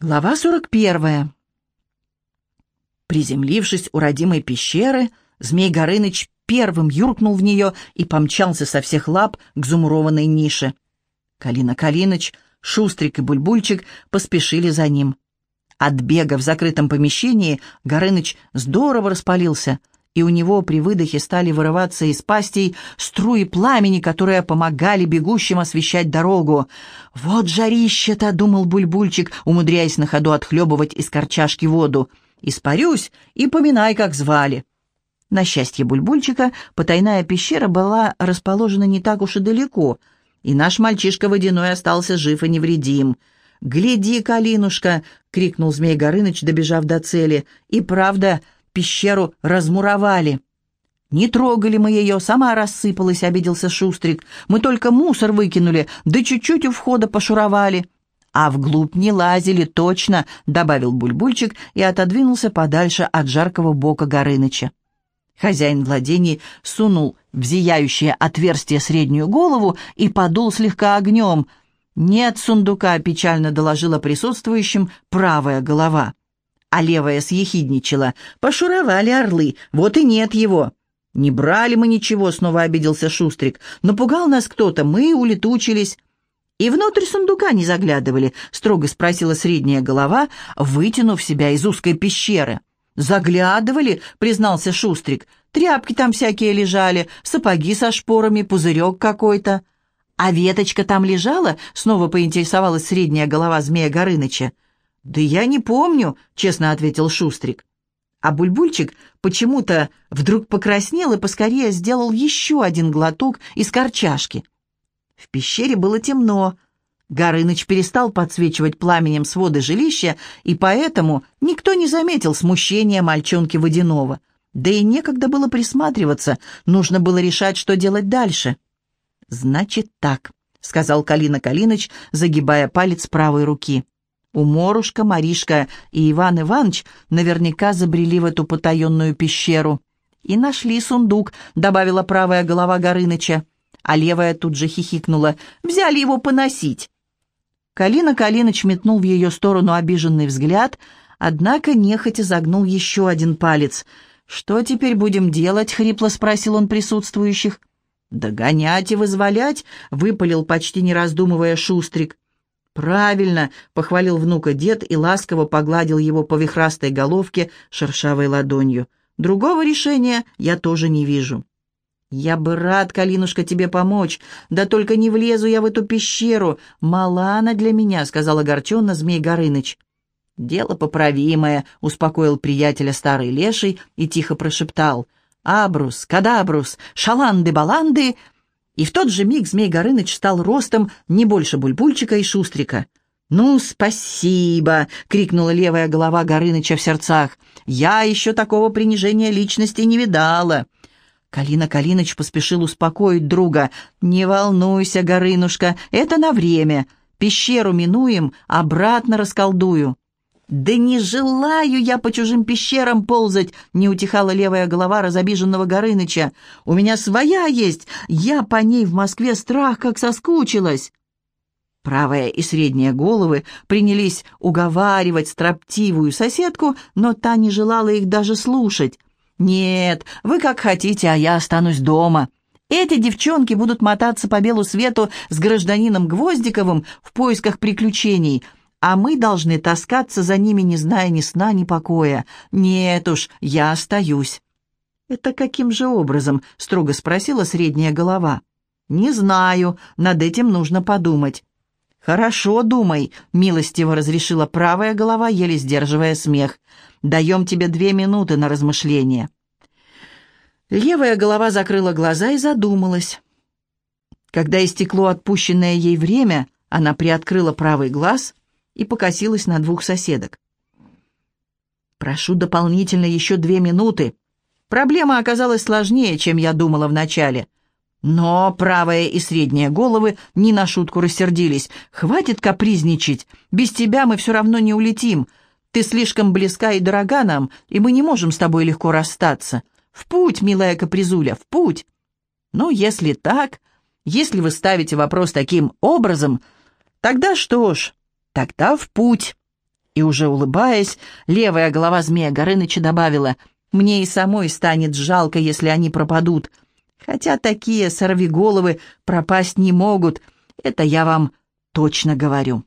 Глава 41. Приземлившись у родимой пещеры, Змей Горыныч первым юркнул в нее и помчался со всех лап к зумурованной нише. Калина Калиныч, Шустрик и Бульбульчик поспешили за ним. От бега в закрытом помещении Горыныч здорово распалился — и у него при выдохе стали вырываться из пастей струи пламени, которые помогали бегущим освещать дорогу. «Вот жарище-то!» — думал Бульбульчик, умудряясь на ходу отхлебывать из корчашки воду. «Испарюсь и поминай, как звали». На счастье Бульбульчика потайная пещера была расположена не так уж и далеко, и наш мальчишка водяной остался жив и невредим. «Гляди, Калинушка!» — крикнул Змей Горыныч, добежав до цели. «И правда, пещеру размуровали». «Не трогали мы ее, сама рассыпалась», — обиделся Шустрик. «Мы только мусор выкинули, да чуть-чуть у входа пошуровали». «А вглубь не лазили, точно», — добавил Бульбульчик и отодвинулся подальше от жаркого бока Горыныча. Хозяин владений сунул в зияющее отверстие среднюю голову и подул слегка огнем. «Нет сундука», — печально доложила присутствующим правая голова а левая съехидничала. «Пошуровали орлы, вот и нет его». «Не брали мы ничего», — снова обиделся Шустрик. «Напугал нас кто-то, мы улетучились». «И внутрь сундука не заглядывали?» — строго спросила средняя голова, вытянув себя из узкой пещеры. «Заглядывали», — признался Шустрик. «Тряпки там всякие лежали, сапоги со шпорами, пузырек какой-то». «А веточка там лежала?» — снова поинтересовалась средняя голова змея Горыныча. «Да я не помню», — честно ответил Шустрик. А Бульбульчик почему-то вдруг покраснел и поскорее сделал еще один глоток из корчашки. В пещере было темно. Горыныч перестал подсвечивать пламенем своды жилища, и поэтому никто не заметил смущения мальчонки Водянова. Да и некогда было присматриваться, нужно было решать, что делать дальше. «Значит так», — сказал Калина Калиныч, загибая палец правой руки. Уморушка, Маришка и Иван Иванович наверняка забрели в эту потаенную пещеру. «И нашли сундук», — добавила правая голова Горыныча. А левая тут же хихикнула. «Взяли его поносить». Калина Калиныч метнул в ее сторону обиженный взгляд, однако нехотя загнул еще один палец. «Что теперь будем делать?» — хрипло спросил он присутствующих. «Догонять и вызволять», — выпалил, почти не раздумывая, Шустрик. «Правильно!» — похвалил внука дед и ласково погладил его по вихрастой головке шершавой ладонью. «Другого решения я тоже не вижу». «Я бы рад, Калинушка, тебе помочь, да только не влезу я в эту пещеру. Мала она для меня», — сказал огорченно Змей Горыныч. «Дело поправимое», — успокоил приятеля старый леший и тихо прошептал. «Абрус, кадабрус, шаланды-баланды...» И в тот же миг Змей Горыныч стал ростом не больше Бульбульчика и Шустрика. «Ну, спасибо!» — крикнула левая голова Горыныча в сердцах. «Я еще такого принижения личности не видала!» Калина Калиныч поспешил успокоить друга. «Не волнуйся, Горынушка, это на время. Пещеру минуем, обратно расколдую». «Да не желаю я по чужим пещерам ползать!» — не утихала левая голова разобиженного Горыныча. «У меня своя есть! Я по ней в Москве страх как соскучилась!» Правая и средняя головы принялись уговаривать строптивую соседку, но та не желала их даже слушать. «Нет, вы как хотите, а я останусь дома. Эти девчонки будут мотаться по белу свету с гражданином Гвоздиковым в поисках приключений», а мы должны таскаться за ними, не зная ни сна, ни покоя. Нет уж, я остаюсь». «Это каким же образом?» — строго спросила средняя голова. «Не знаю, над этим нужно подумать». «Хорошо, думай», — милостиво разрешила правая голова, еле сдерживая смех. «Даем тебе две минуты на размышление». Левая голова закрыла глаза и задумалась. Когда истекло отпущенное ей время, она приоткрыла правый глаз и покосилась на двух соседок. «Прошу дополнительно еще две минуты. Проблема оказалась сложнее, чем я думала вначале. Но правая и средняя головы не на шутку рассердились. Хватит капризничать, без тебя мы все равно не улетим. Ты слишком близка и дорога нам, и мы не можем с тобой легко расстаться. В путь, милая капризуля, в путь!» «Ну, если так, если вы ставите вопрос таким образом, тогда что ж, Тогда в путь. И уже улыбаясь, левая голова змея Горыныча добавила, «Мне и самой станет жалко, если они пропадут. Хотя такие сорвиголовы пропасть не могут, это я вам точно говорю».